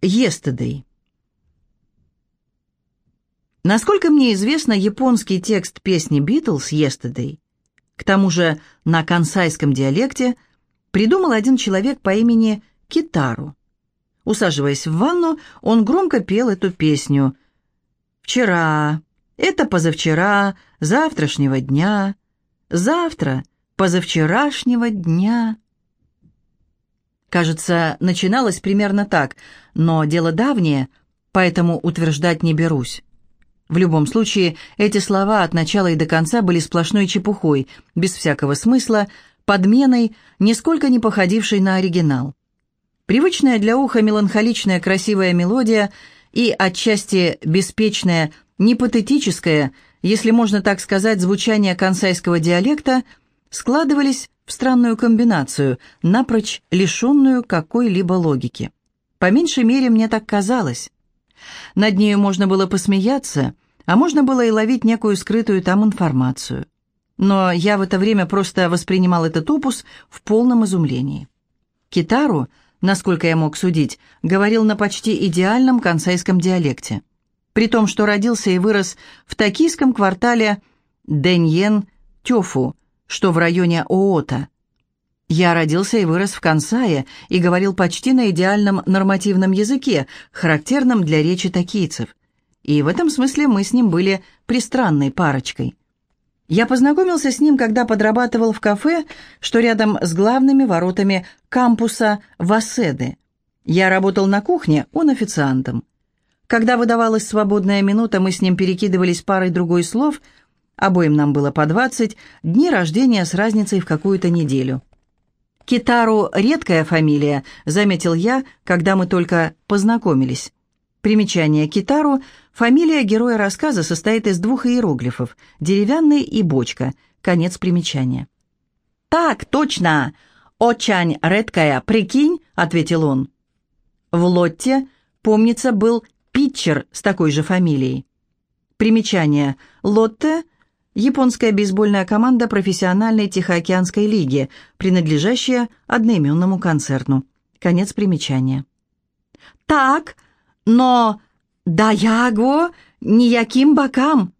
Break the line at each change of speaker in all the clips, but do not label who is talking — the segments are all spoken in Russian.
Yesterday. Насколько мне известно, японский текст песни «Битлз» «Yesterday», к тому же на кансайском диалекте, придумал один человек по имени Китару. Усаживаясь в ванну, он громко пел эту песню «Вчера, это позавчера, завтрашнего дня, завтра, позавчерашнего дня». Кажется, начиналось примерно так, но дело давнее, поэтому утверждать не берусь. В любом случае, эти слова от начала и до конца были сплошной чепухой, без всякого смысла, подменой, нисколько не походившей на оригинал. Привычная для уха меланхоличная красивая мелодия и отчасти беспечная, непатетическое, если можно так сказать, звучание консайского диалекта складывались в странную комбинацию, напрочь лишенную какой-либо логики. По меньшей мере, мне так казалось. Над нею можно было посмеяться, а можно было и ловить некую скрытую там информацию. Но я в это время просто воспринимал этот опус в полном изумлении. Китару, насколько я мог судить, говорил на почти идеальном консайском диалекте. При том, что родился и вырос в токийском квартале Деньен-Тёфу, что в районе Оота. Я родился и вырос в Кансае и говорил почти на идеальном нормативном языке, характерном для речи токийцев. И в этом смысле мы с ним были пристранной парочкой. Я познакомился с ним, когда подрабатывал в кафе, что рядом с главными воротами кампуса Васеды. Я работал на кухне, он официантом. Когда выдавалась свободная минута, мы с ним перекидывались парой другой слов – Обоим нам было по двадцать, дни рождения с разницей в какую-то неделю. «Китару — редкая фамилия», — заметил я, когда мы только познакомились. Примечание «Китару» — фамилия героя рассказа состоит из двух иероглифов — деревянный и бочка. Конец примечания. «Так, точно! Очень редкая, прикинь!» — ответил он. В Лотте, помнится, был питчер с такой же фамилией. Примечание. Лотте — японская бейсбольная команда профессиональной Тихоокеанской лиги, принадлежащая одноименному концерну. Конец примечания. «Так, но да яго ніяким бокам.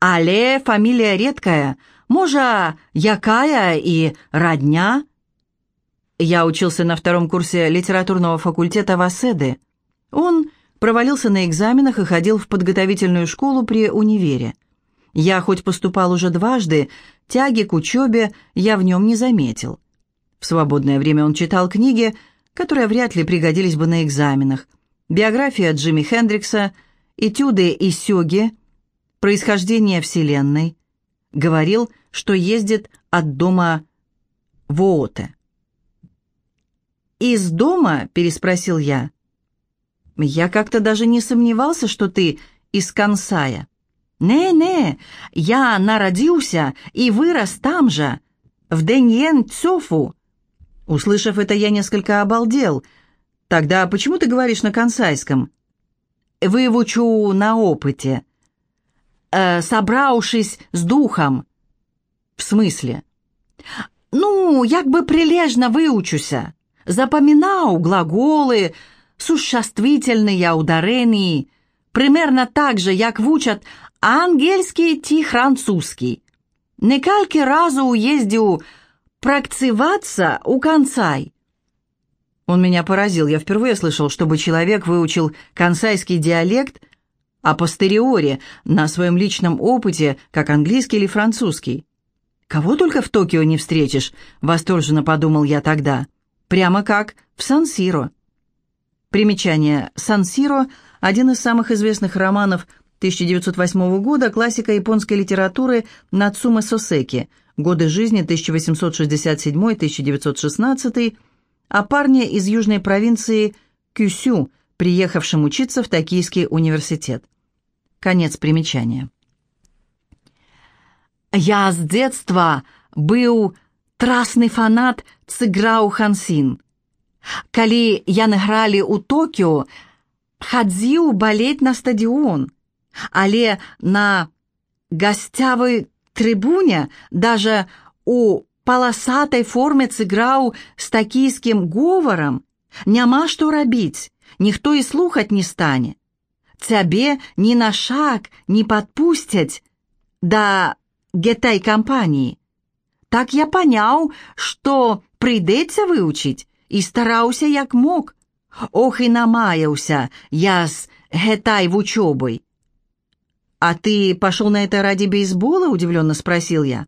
Але фамилия редкая, можа, якая и родня?» Я учился на втором курсе литературного факультета Васеды. Он провалился на экзаменах и ходил в подготовительную школу при универе. Я хоть поступал уже дважды, тяги к учебе я в нем не заметил. В свободное время он читал книги, которые вряд ли пригодились бы на экзаменах. Биография Джимми Хендрикса, этюды и сёги, происхождение Вселенной. Говорил, что ездит от дома в Ооте. «Из дома?» – переспросил я. «Я как-то даже не сомневался, что ты из Кансая». «Не-не, я народился и вырос там же, в Деньен-Цофу». Услышав это, я несколько обалдел. «Тогда почему ты говоришь на консайском?» «Выучу на опыте». Э, «Собравшись с духом». «В смысле?» «Ну, як бы прилежно выучуся. Запоминаю глаголы, существительные ударения, примерно так же, як вучат ангельский ті французский. Некалькі разу уездил практиваться у концай. Он меня поразил. Я впервые слышал, чтобы человек выучил консайский диалект а постериоре, на своем личном опыте, как английский или французский. «Кого только в Токио не встретишь», — восторженно подумал я тогда. «Прямо как в Сан-Сиро». Примечание. «Сан-Сиро» — один из самых известных романов 1908 года, классика японской литературы Нацума Сосеки, годы жизни 1867-1916, о парне из южной провинции Кюсю, приехавшем учиться в Токийский университет. Конец примечания. «Я с детства был трасный фанат Циграу Хансин. Калі яны гралі ў Токіо, хадзіў балець на стадион» але на гостявой трибуне даже у паласатай форме сыграў з такійскім говорам няма што рабіць ніхто і слухаць не стане. Цябе ні на шаг не падпусцяць да гэтай кампаніі. Так я паняў, што прыйдецца вывучыць і стараўся як мог. Ох і намаяўся я з гэтай вучобой. «А ты пошел на это ради бейсбола?» — удивленно спросил я.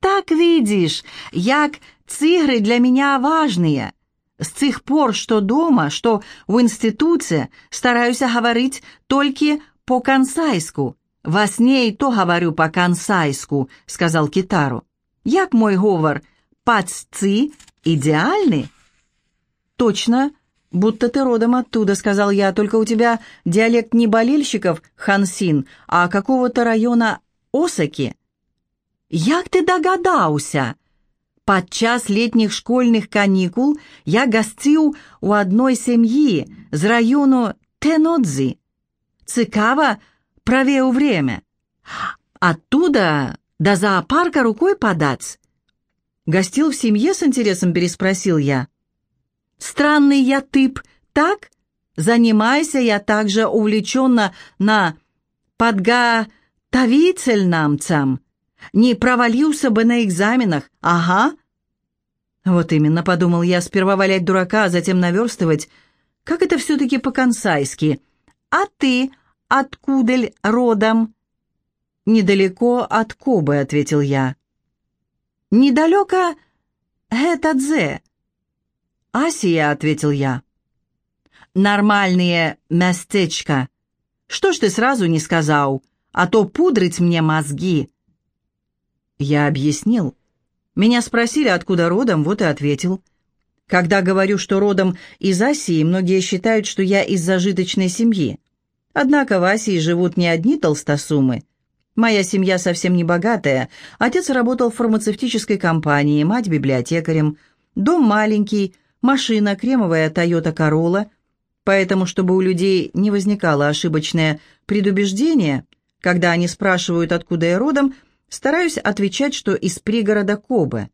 «Так видишь, як цигры для меня важные. С цих пор, что дома, что в институте, стараюсь говорить только по-кансайску. Во сне и то говорю по-кансайску», — сказал Китару. «Як мой говор, паццы идеальны?» «Точно, будто ты родом оттуда», — сказал я, «только у тебя диалект не болельщиков Хансин, а какого-то района Осаки». «Як ты догадался?» Падчас летніх школьных канікул я гасціў у адной сям'і з раёну Тенодзі. Цікава провеў время. Оттуда до зоопарка рукой подать. Гостил в семье с интересом переспросил я. Странный я тип, так? Занимайся я также увлеченно на подготовительнамцам. Не провалился бы на экзаменах, ага. Вот именно, подумал я, сперва валять дурака, а затем наверстывать. Как это все-таки по-консайски? А ты откуда родом? Недалеко от Кобы, ответил я. Недалеко Гэтадзе. «Асия», — ответил я. «Нормальные местечко. Что ж ты сразу не сказал, а то пудрить мне мозги». Я объяснил. Меня спросили, откуда родом, вот и ответил. Когда говорю, что родом из Асии, многие считают, что я из зажиточной семьи. Однако в Асии живут не одни толстосумы. Моя семья совсем не богатая. Отец работал в фармацевтической компании, мать библиотекарем. Дом маленький, машина кремовая Toyota Corolla. Поэтому, чтобы у людей не возникало ошибочное предубеждение, когда они спрашивают, откуда я родом, Стараюсь отвечать, что из пригорода Кобе.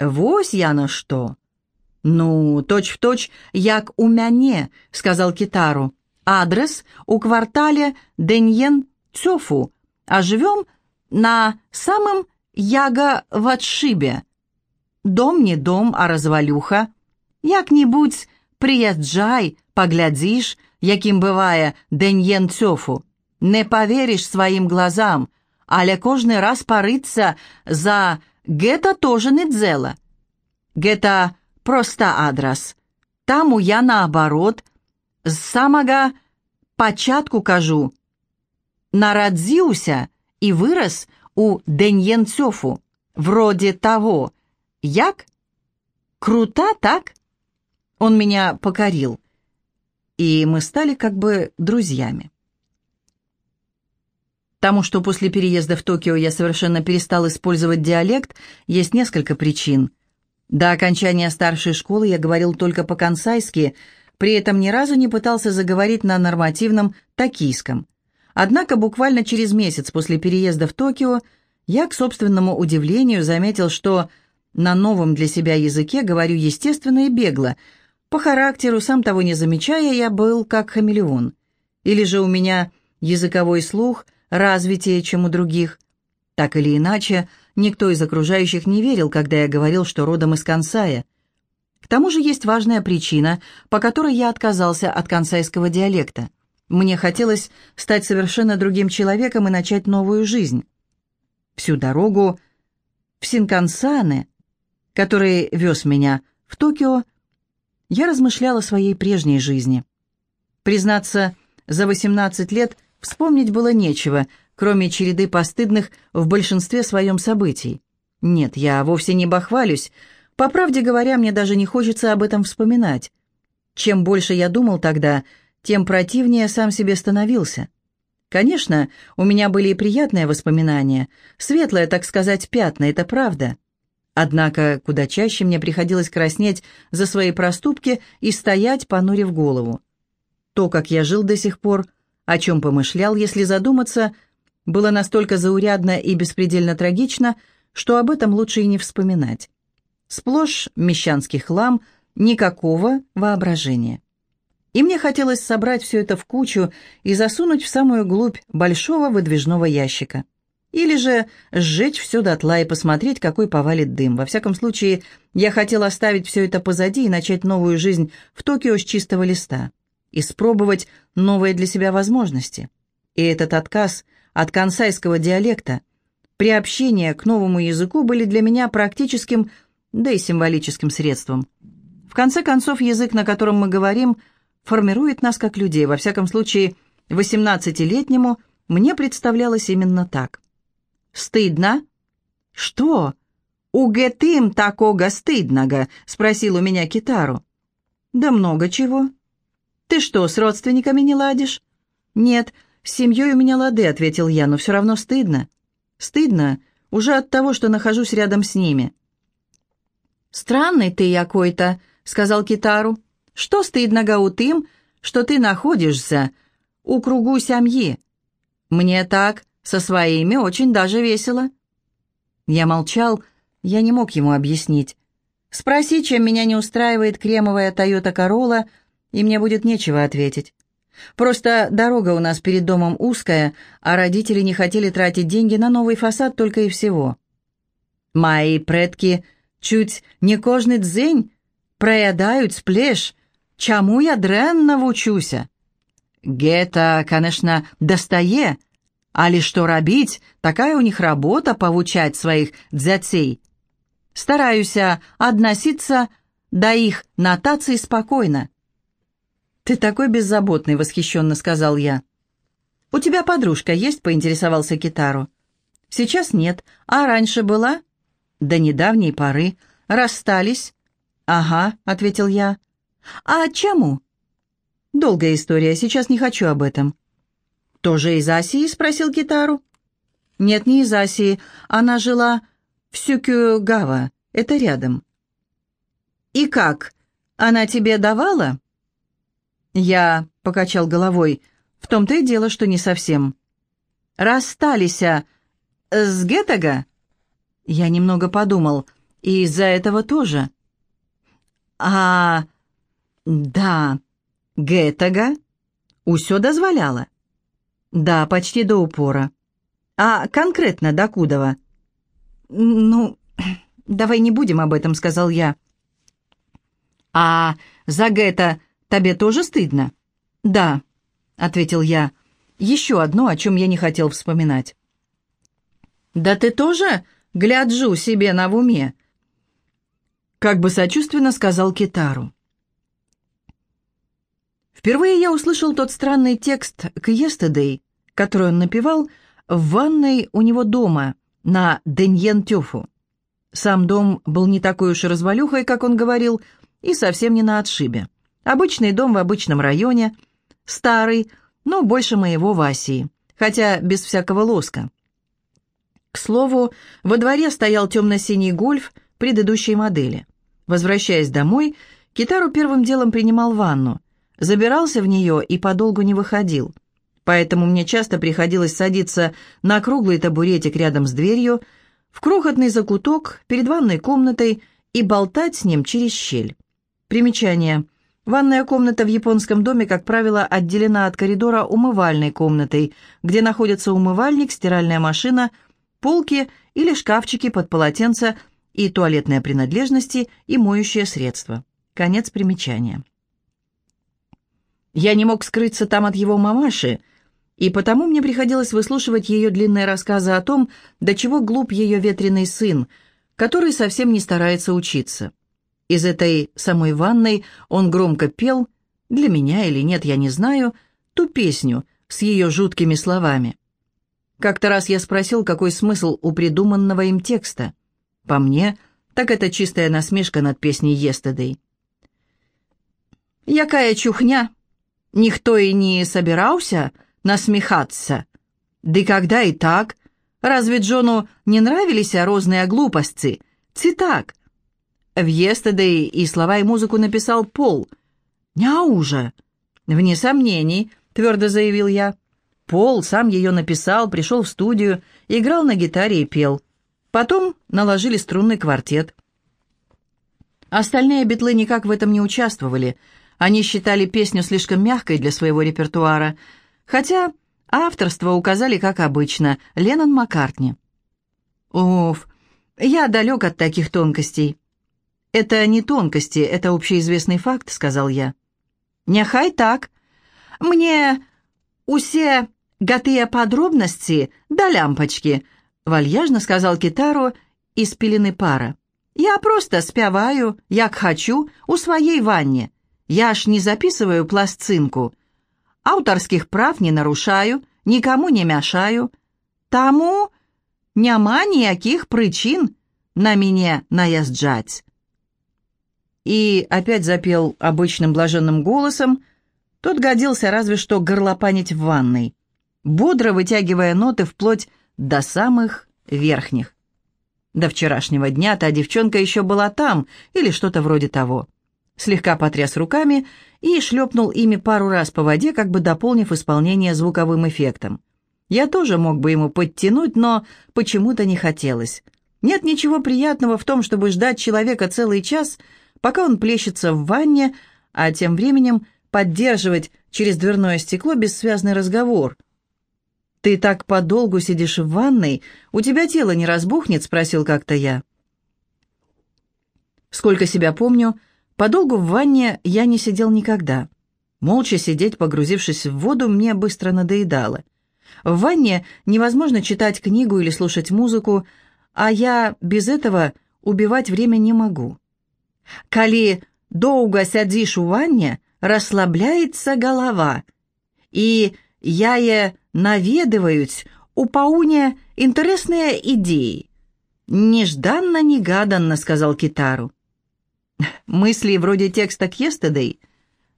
«Вось я на что!» «Ну, точь-в-точь, як у мяне», — сказал Китару. «Адрес у квартале Деньен-Цёфу, а живем на самом Яга-Ватшибе. Дом не дом, а развалюха. Як-нибудь приезжай, поглядишь, яким бывае Деньен-Цёфу. Не поверишь своим глазам, але кожны раз парыцца за гэта тоже не дзела. Гэта проста адрас. Таму я наабарот, з самага пачатку кажу, нарадзіўся і вырас у Деньенцёфу, вроде того. Як? Круто, так? Он меня покорил, и мы стали как бы друзьями. Тому, что после переезда в Токио я совершенно перестал использовать диалект, есть несколько причин. До окончания старшей школы я говорил только по-кансайски, при этом ни разу не пытался заговорить на нормативном токийском. Однако буквально через месяц после переезда в Токио я, к собственному удивлению, заметил, что на новом для себя языке говорю естественно и бегло. По характеру, сам того не замечая, я был как хамелеон. Или же у меня языковой слух – развитее, чем у других. Так или иначе, никто из окружающих не верил, когда я говорил, что родом из Кансая. К тому же есть важная причина, по которой я отказался от кансайского диалекта. Мне хотелось стать совершенно другим человеком и начать новую жизнь. Всю дорогу в Синкансане, который вез меня в Токио, я размышляла о своей прежней жизни. Признаться, за 18 лет Вспомнить было нечего, кроме череды постыдных в большинстве своем событий. Нет, я вовсе не бахвалюсь. По правде говоря, мне даже не хочется об этом вспоминать. Чем больше я думал тогда, тем противнее сам себе становился. Конечно, у меня были и приятные воспоминания, светлые, так сказать, пятна, это правда. Однако куда чаще мне приходилось краснеть за свои проступки и стоять, понурив голову. То, как я жил до сих пор, о чем помышлял, если задуматься, было настолько заурядно и беспредельно трагично, что об этом лучше и не вспоминать. Сплошь мещанский хлам, никакого воображения. И мне хотелось собрать все это в кучу и засунуть в самую глубь большого выдвижного ящика. Или же сжечь все дотла и посмотреть, какой повалит дым. Во всяком случае, я хотел оставить все это позади и начать новую жизнь в Токио с чистого листа. Испробовать новые для себя возможности. И этот отказ от кансайского диалекта, приобщение к новому языку были для меня практическим, да и символическим средством. В конце концов, язык, на котором мы говорим, формирует нас как людей. Во всяком случае, 18-летнему мне представлялось именно так. «Стыдно?» «Что? У гетым такого стыдного?» — спросил у меня Китару. «Да много чего». «Ты что, с родственниками не ладишь?» «Нет, с семьей у меня лады», — ответил я, — «но все равно стыдно». «Стыдно уже от того, что нахожусь рядом с ними». «Странный ты якой-то», — сказал Китару. «Что стыдно гаутым, что ты находишься у кругу семьи? Мне так со своими очень даже весело». Я молчал, я не мог ему объяснить. Спроси, чем меня не устраивает кремовая Toyota Corolla, и мне будет нечего ответить. Просто дорога у нас перед домом узкая, а родители не хотели тратить деньги на новый фасад только и всего. Мои предки чуть не кожный дзень проедают сплеш, чему я дренно вучуся. Гета, конечно, достае, Али что робить, такая у них работа повучать своих дзяцей. Стараюсь относиться до их нотаций спокойно. «Ты такой беззаботный», — восхищенно сказал я. «У тебя подружка есть?» — поинтересовался Китару. «Сейчас нет. А раньше была?» «До недавней поры. Расстались?» «Ага», — ответил я. «А чему?» «Долгая история. Сейчас не хочу об этом». «Тоже из Асии?» — спросил Китару. «Нет, не из Асии. Она жила в Сюкюгава. Это рядом». «И как? Она тебе давала?» Я покачал головой. «В том-то и дело, что не совсем». «Расстались а, с Геттага?» Я немного подумал. «И из-за этого тоже». «А, да, Геттага усё дозволяла?» «Да, почти до упора». «А конкретно до Кудова?» «Ну, давай не будем об этом», — сказал я. «А за Гетта тебе тоже стыдно?» «Да», — ответил я. «Еще одно, о чем я не хотел вспоминать». «Да ты тоже, гляджу себе на уме?» Как бы сочувственно сказал Китару. Впервые я услышал тот странный текст к «Yesterday», который он напевал в ванной у него дома на Деньен-Тёфу. Сам дом был не такой уж и развалюхой, как он говорил, и совсем не на отшибе. Обычный дом в обычном районе, старый, но больше моего Васии, хотя без всякого лоска. К слову, во дворе стоял темно-синий гольф предыдущей модели. Возвращаясь домой, Китару первым делом принимал ванну, забирался в нее и подолгу не выходил поэтому мне часто приходилось садиться на круглый табуретик рядом с дверью, в крохотный закуток перед ванной комнатой и болтать с ним через щель. Примечание. Ванная комната в японском доме, как правило, отделена от коридора умывальной комнатой, где находятся умывальник, стиральная машина, полки или шкафчики под полотенца и туалетные принадлежности и моющее средство. Конец примечания. Я не мог скрыться там от его мамаши, и потому мне приходилось выслушивать ее длинные рассказы о том, до чего глуп ее ветреный сын, который совсем не старается учиться. Из этой самой ванной он громко пел, для меня или нет, я не знаю, ту песню с ее жуткими словами. Как-то раз я спросил, какой смысл у придуманного им текста. По мне, так это чистая насмешка над песней «Естедей». «Якая чухня! Никто и не собирался насмехаться. Да когда и так? Разве Джону не нравились розные глупости? Цитак. В «Естедей» и слова и музыку написал Пол. «Няужа!» «Вне сомнений», — твердо заявил я. Пол сам ее написал, пришел в студию, играл на гитаре и пел. Потом наложили струнный квартет. Остальные битлы никак в этом не участвовали. Они считали песню слишком мягкой для своего репертуара, хотя авторство указали, как обычно, Леннон Маккартни. Уф, я далек от таких тонкостей. «Это не тонкости, это общеизвестный факт», — сказал я. «Нехай так. Мне усе гатые подробности да лямпочки», — вальяжно сказал китару из пелены пара. «Я просто спяваю, як хочу, у своей ванне. Я ж не записываю пластинку. Авторских прав не нарушаю, никому не мешаю. Тому няма ніяких причин на меня наезжать» и опять запел обычным блаженным голосом, тот годился разве что горлопанить в ванной, бодро вытягивая ноты вплоть до самых верхних. До вчерашнего дня та девчонка еще была там, или что-то вроде того. Слегка потряс руками и шлепнул ими пару раз по воде, как бы дополнив исполнение звуковым эффектом. Я тоже мог бы ему подтянуть, но почему-то не хотелось. Нет ничего приятного в том, чтобы ждать человека целый час — пока он плещется в ванне, а тем временем поддерживать через дверное стекло бессвязный разговор. «Ты так подолгу сидишь в ванной, у тебя тело не разбухнет?» — спросил как-то я. Сколько себя помню, подолгу в ванне я не сидел никогда. Молча сидеть, погрузившись в воду, мне быстро надоедало. В ванне невозможно читать книгу или слушать музыку, а я без этого убивать время не могу. Калі доўга сядзіш у ванне, расслабляецца галава, і яе наведываюць у пауне інтарэсныя идеи. «Нежданно-негаданно», — сказал Китару. «Мысли вроде текста к Естедей?»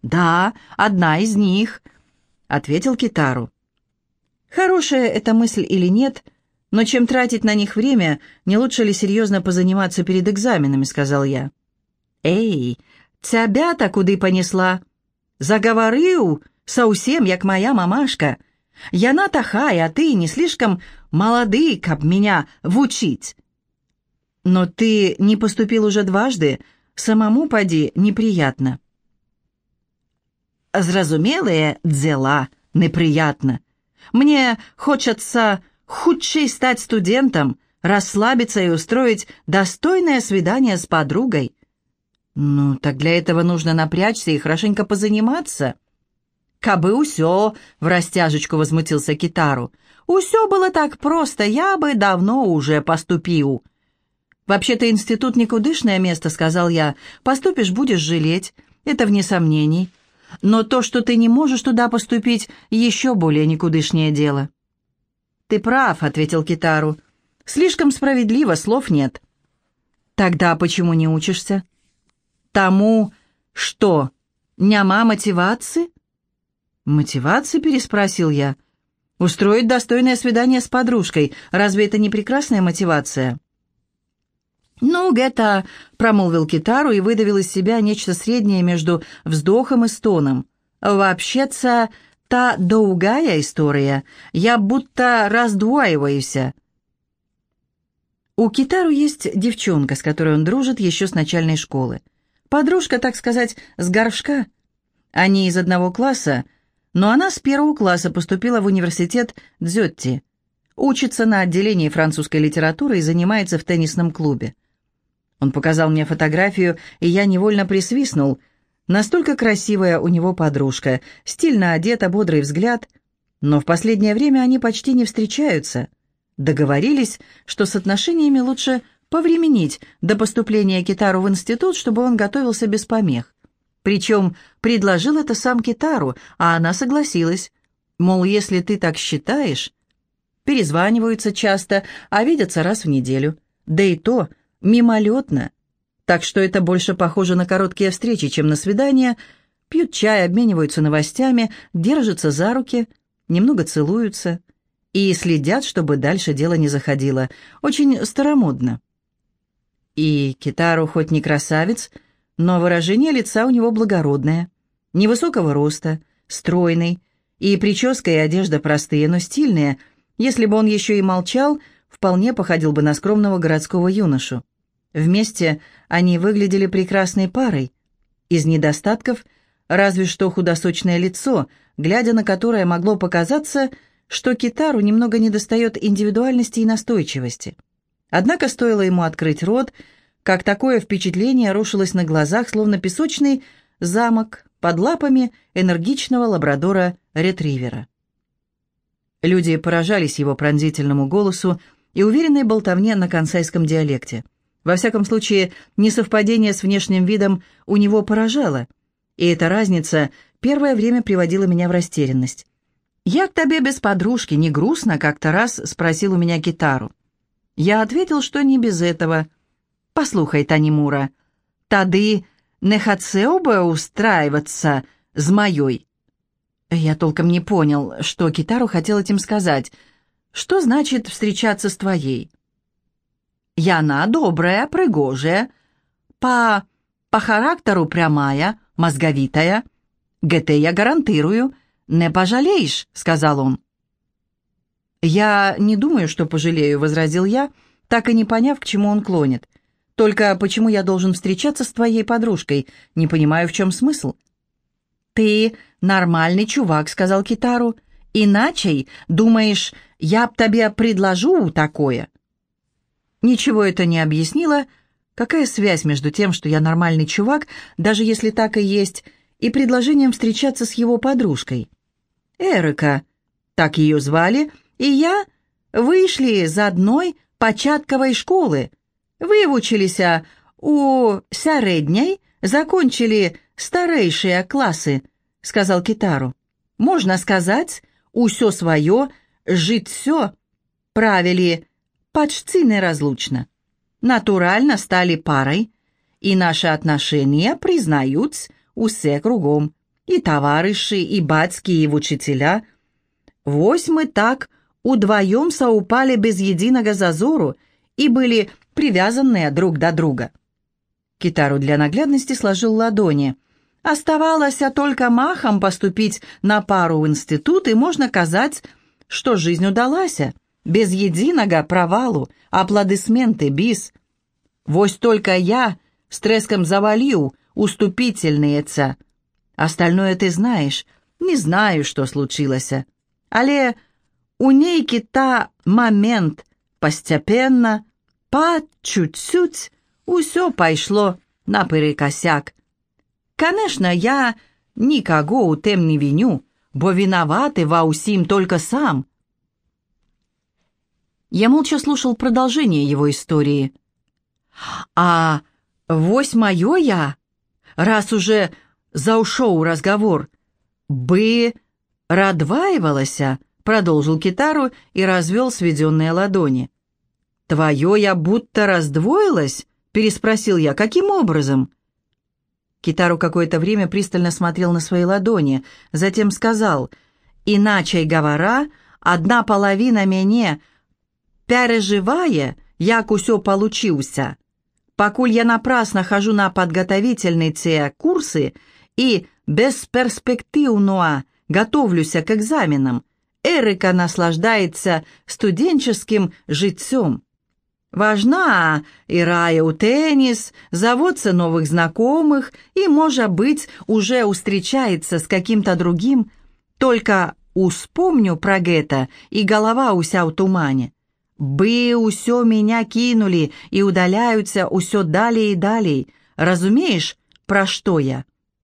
«Да, одна из них», — ответил Китару. «Хорошая эта мысль или нет, но чем тратить на них время, не лучше ли серьезно позаниматься перед экзаменами», — сказал я. Эй, цябята куды понесла? Заговорил совсем, як моя мамашка. Яна тахая, а ты не слишком молоды, каб меня вучить. Но ты не поступил уже дважды, самому поди неприятно. Зразумелые дела неприятно. Мне хочется худшей стать студентом, расслабиться и устроить достойное свидание с подругой. «Ну, так для этого нужно напрячься и хорошенько позаниматься». «Кабы усё!» — в растяжечку возмутился Китару. «Усё было так просто, я бы давно уже поступил». «Вообще-то институт никудышное место», — сказал я. «Поступишь, будешь жалеть. Это вне сомнений. Но то, что ты не можешь туда поступить, еще более никудышнее дело». «Ты прав», — ответил Китару. «Слишком справедливо, слов нет». «Тогда почему не учишься?» тому, что няма мотивации? Мотивации, переспросил я. Устроить достойное свидание с подружкой. Разве это не прекрасная мотивация? «Ну, Гетта», — промолвил китару и выдавил из себя нечто среднее между вздохом и стоном. «Вообще-то, та долгая история. Я будто раздваиваюсь». У Китару есть девчонка, с которой он дружит еще с начальной школы. Подружка, так сказать, с горшка. Они из одного класса, но она с первого класса поступила в университет Дзетти. Учится на отделении французской литературы и занимается в теннисном клубе. Он показал мне фотографию, и я невольно присвистнул. Настолько красивая у него подружка, стильно одета, бодрый взгляд. Но в последнее время они почти не встречаются. Договорились, что с отношениями лучше повременить до поступления Китару в институт, чтобы он готовился без помех. Причем предложил это сам Китару, а она согласилась. Мол, если ты так считаешь... Перезваниваются часто, а видятся раз в неделю. Да и то мимолетно. Так что это больше похоже на короткие встречи, чем на свидания. Пьют чай, обмениваются новостями, держатся за руки, немного целуются и следят, чтобы дальше дело не заходило. Очень старомодно. И Китару хоть не красавец, но выражение лица у него благородное, невысокого роста, стройный, и прическа и одежда простые, но стильные. Если бы он еще и молчал, вполне походил бы на скромного городского юношу. Вместе они выглядели прекрасной парой. Из недостатков разве что худосочное лицо, глядя на которое могло показаться, что Китару немного недостает индивидуальности и настойчивости. Однако стоило ему открыть рот, как такое впечатление рушилось на глазах, словно песочный замок под лапами энергичного лабрадора-ретривера. Люди поражались его пронзительному голосу и уверенной болтовне на консайском диалекте. Во всяком случае, несовпадение с внешним видом у него поражало, и эта разница первое время приводила меня в растерянность. «Я к тебе без подружки, не грустно?» — как-то раз спросил у меня гитару. Я ответил, что не без этого. «Послухай, Танимура, тады не хотел бы устраиваться с моей?» Я толком не понял, что Китару хотел этим сказать. «Что значит встречаться с твоей?» «Яна добрая, прыгожая, по, по характеру прямая, мозговитая. ГТ я гарантирую, не пожалеешь», — сказал он. «Я не думаю, что пожалею», — возразил я, так и не поняв, к чему он клонит. «Только почему я должен встречаться с твоей подружкой? Не понимаю, в чем смысл». «Ты нормальный чувак», — сказал Китару. «Иначе, думаешь, я б тебе предложу такое?» Ничего это не объяснило. Какая связь между тем, что я нормальный чувак, даже если так и есть, и предложением встречаться с его подружкой? Эрика, так ее звали, и я вышли из одной початковой школы, выучились у средней, закончили старейшие классы, сказал Китару. Можно сказать, усё свое, жить все, правили почти неразлучно. Натурально стали парой, и наши отношения признают усе кругом, и товарищи, и батьки, и учителя. Вось мы так удвоем соупали без единого зазору и были привязанные друг до друга. Китару для наглядности сложил ладони. Оставалось только махом поступить на пару в институт, и можно казать, что жизнь удалась, без единого провалу, аплодисменты, бис. Вось только я с треском завалил уступительница. Остальное ты знаешь, не знаю, что случилось. Але у нейки та момент постепенно, по чуть-чуть, усё пайшло наперекосяк. Конечно, я никого у тем не виню, бо виноваты ва усим только сам. Я молча слушал продолжение его истории. «А вось моё я, раз уже заушоў разговор, бы радваивалася, продолжил китару и развел сведенные ладони. «Твое я будто раздвоилась?» — переспросил я. «Каким образом?» Китару какое-то время пристально смотрел на свои ладони, затем сказал, «Иначе говоря, одна половина мяне переживае, як усё получился. Покуль я напрасно хожу на подготовительные те курсы и бесперспективно готовлюся к экзаменам, Эрика наслаждается студенческим житьем. Важна играя у теннис, заводца новых знакомых и, может быть, уже устречается с каким-то другим, только успомню про гэта, и голова уся в тумане. Бы усё меня кинули и удаляются усё далее и далее. Разумеешь, про что я?»